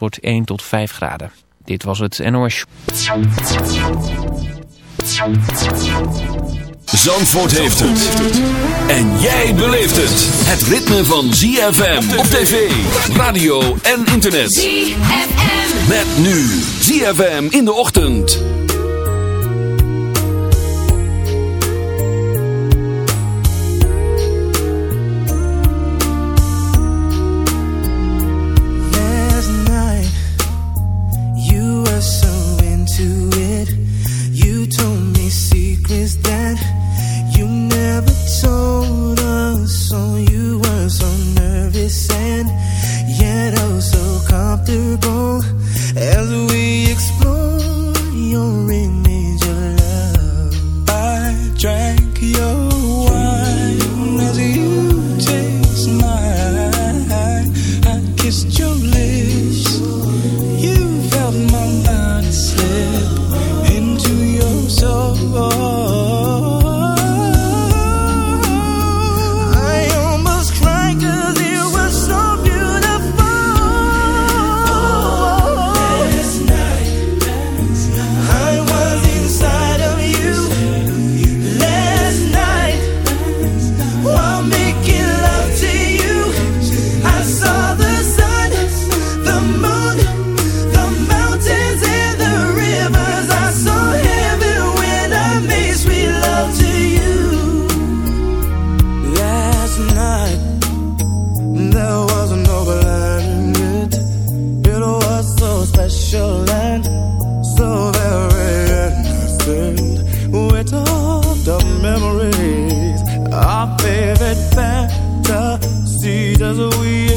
wordt 1 tot 5 graden. Dit was het NOS. Zandvoort heeft het. En jij beleeft het. Het ritme van ZFM op tv, radio en internet. Met nu ZFM in de ochtend. does we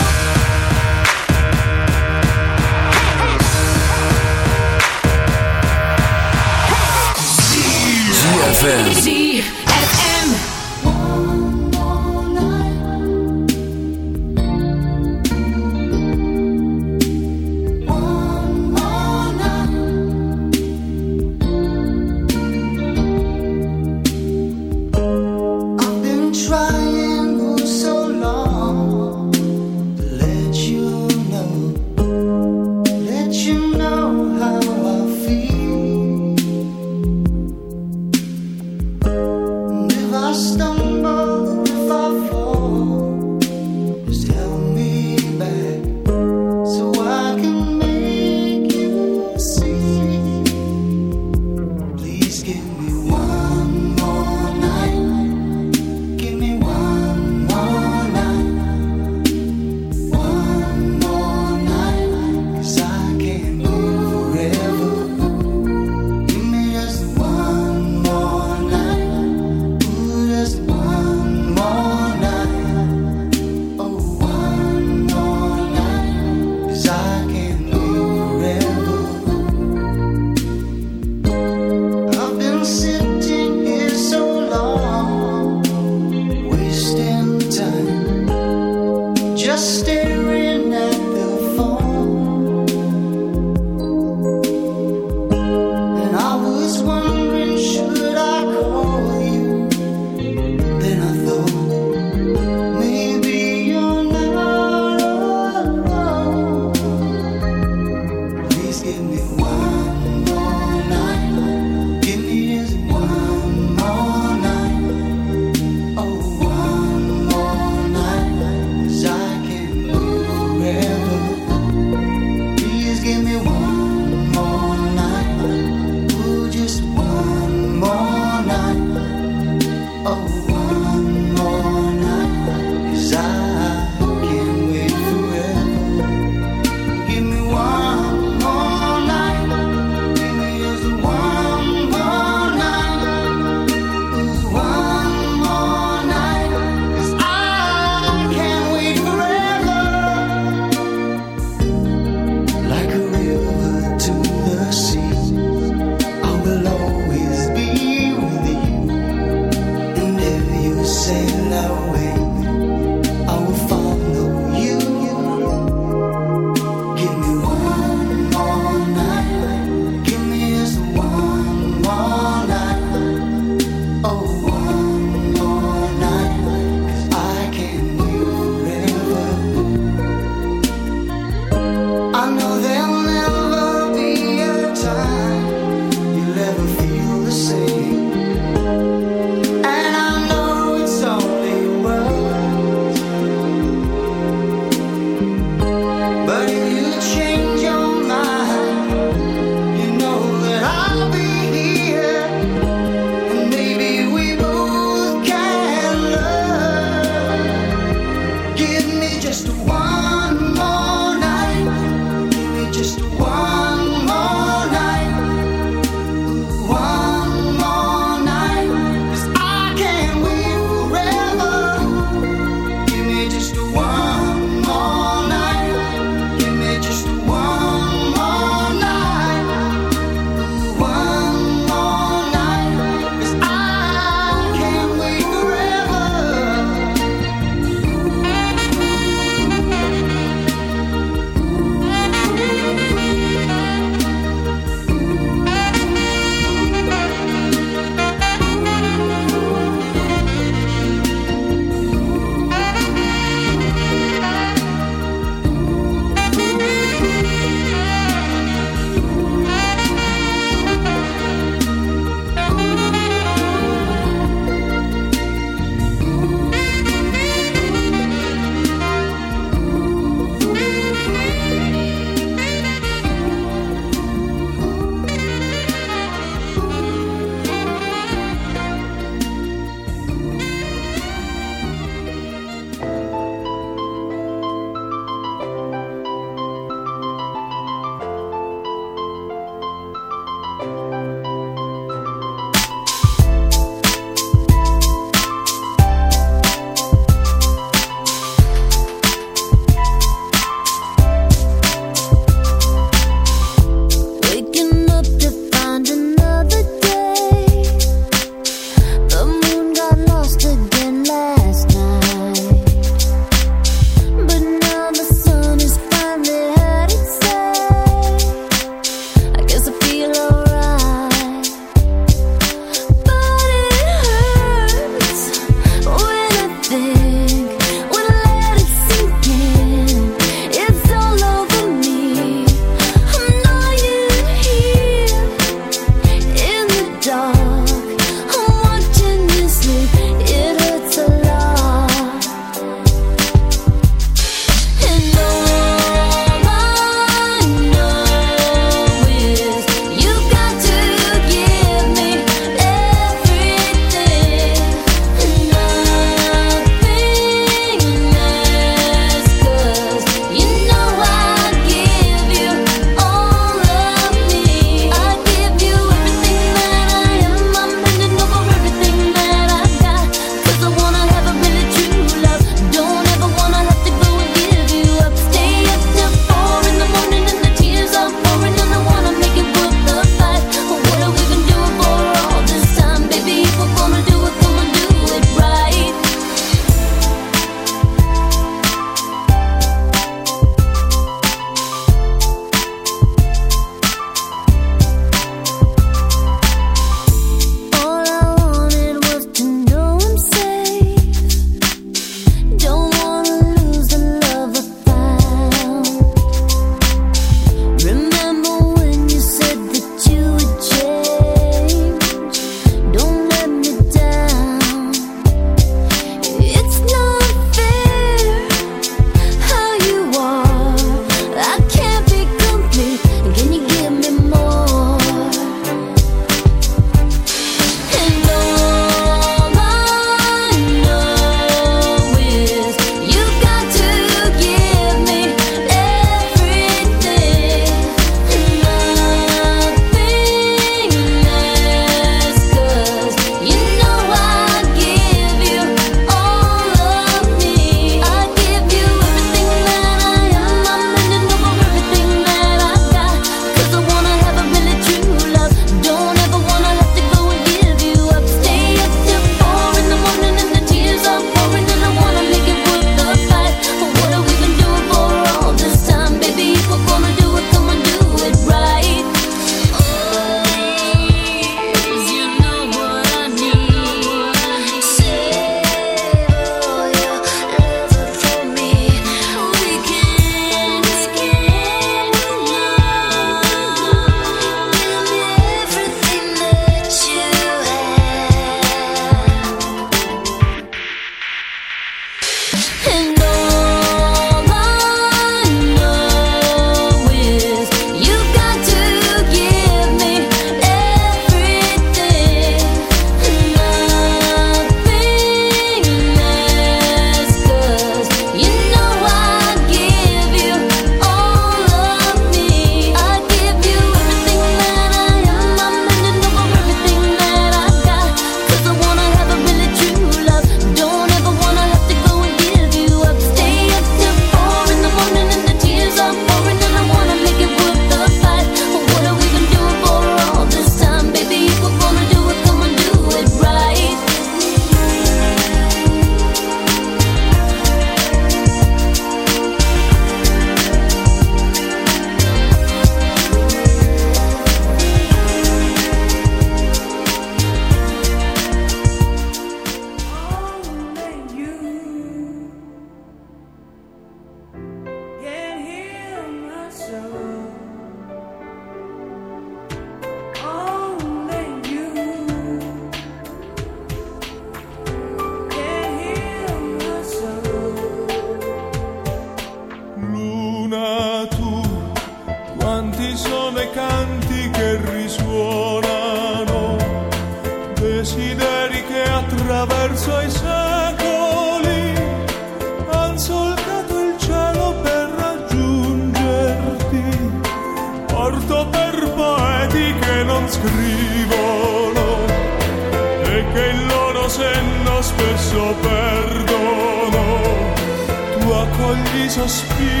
sospiro.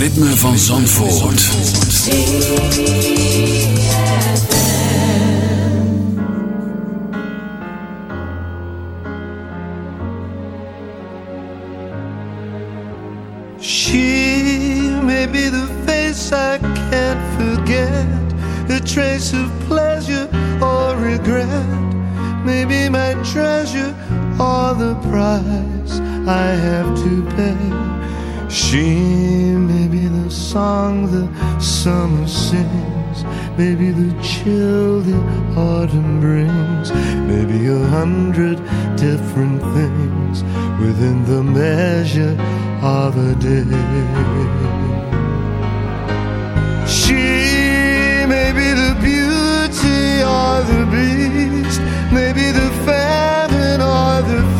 ritme van Zandvoort. She may be the face I can't forget, the trace of pleasure or regret, maybe my treasure or the price I have to pay. She may be the song the summer sings, maybe the chill the autumn brings, maybe a hundred different things within the measure of a day. She may be the beauty or the beast, maybe the famine or the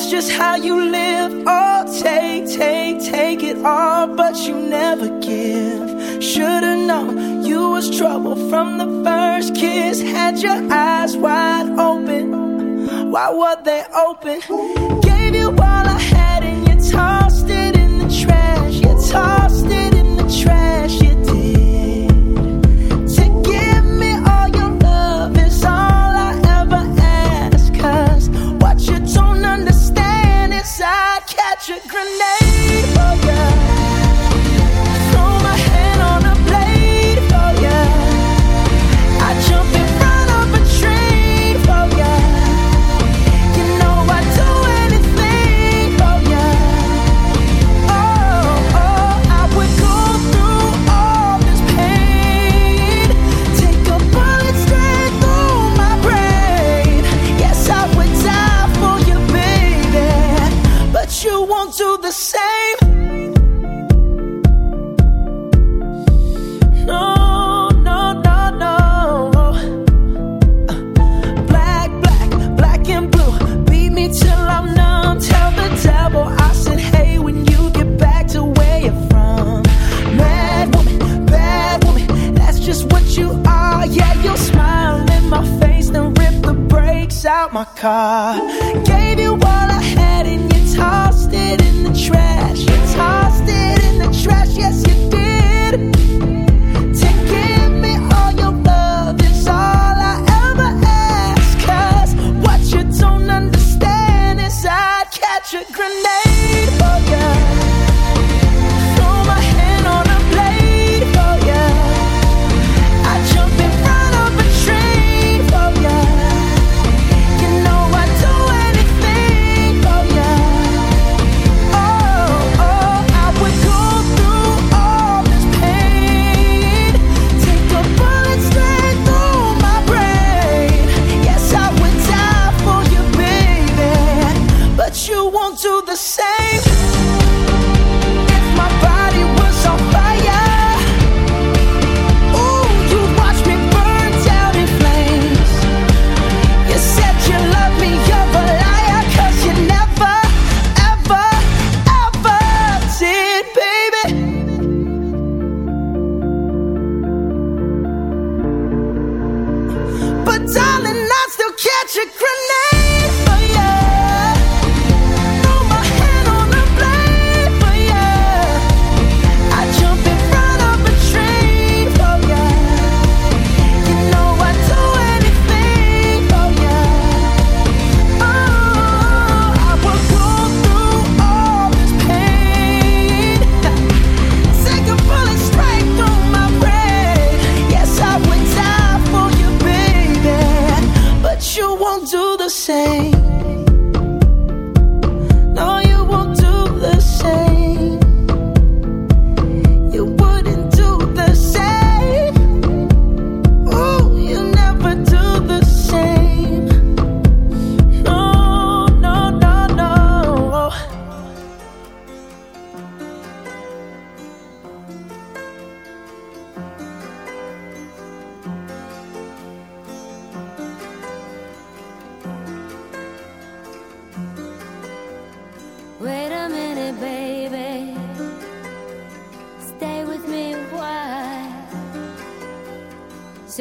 That's just how you live. Oh, take, take, take it all, but you never give. Should've known you was trouble from the first kiss. Had your eyes wide open. Why were they open? Gave you all I had in your tongue. my car.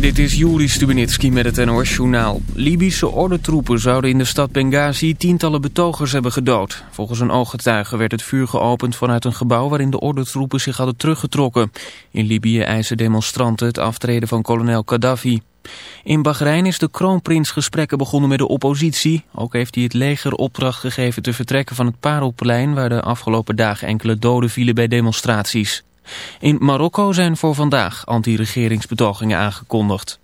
Dit is Juri Stubenitski met het NOS-journaal. Libische ordentroepen zouden in de stad Benghazi tientallen betogers hebben gedood. Volgens een ooggetuige werd het vuur geopend vanuit een gebouw waarin de ordentroepen zich hadden teruggetrokken. In Libië eisen demonstranten het aftreden van kolonel Gaddafi. In Bahrein is de kroonprins gesprekken begonnen met de oppositie. Ook heeft hij het leger opdracht gegeven te vertrekken van het Parelplein... waar de afgelopen dagen enkele doden vielen bij demonstraties. In Marokko zijn voor vandaag anti-regeringsbetogingen aangekondigd.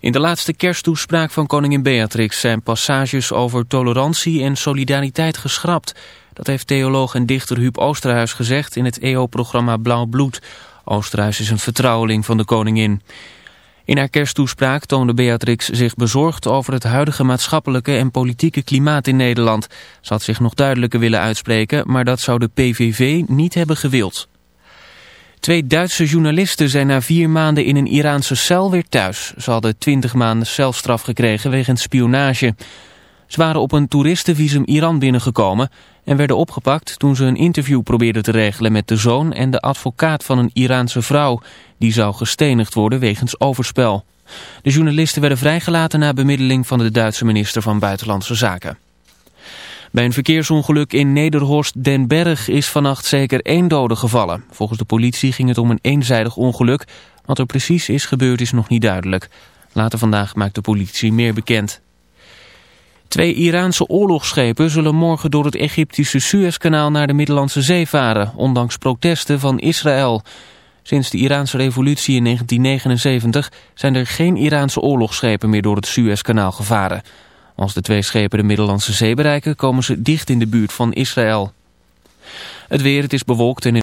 In de laatste kersttoespraak van koningin Beatrix zijn passages over tolerantie en solidariteit geschrapt. Dat heeft theoloog en dichter Huub Oosterhuis gezegd in het EO-programma Blauw Bloed. Oosterhuis is een vertrouweling van de koningin. In haar kersttoespraak toonde Beatrix zich bezorgd over het huidige maatschappelijke en politieke klimaat in Nederland. Ze had zich nog duidelijker willen uitspreken, maar dat zou de PVV niet hebben gewild. Twee Duitse journalisten zijn na vier maanden in een Iraanse cel weer thuis. Ze hadden twintig maanden celstraf gekregen wegens spionage. Ze waren op een toeristenvisum Iran binnengekomen en werden opgepakt toen ze een interview probeerden te regelen met de zoon en de advocaat van een Iraanse vrouw. Die zou gestenigd worden wegens overspel. De journalisten werden vrijgelaten na bemiddeling van de Duitse minister van Buitenlandse Zaken. Bij een verkeersongeluk in Nederhorst Den Berg is vannacht zeker één dode gevallen. Volgens de politie ging het om een eenzijdig ongeluk. Wat er precies is gebeurd is nog niet duidelijk. Later vandaag maakt de politie meer bekend. Twee Iraanse oorlogsschepen zullen morgen door het Egyptische Suezkanaal naar de Middellandse Zee varen, ondanks protesten van Israël. Sinds de Iraanse revolutie in 1979 zijn er geen Iraanse oorlogsschepen meer door het Suezkanaal gevaren. Als de twee schepen de Middellandse Zee bereiken, komen ze dicht in de buurt van Israël. Het weer, het is bewolkt en in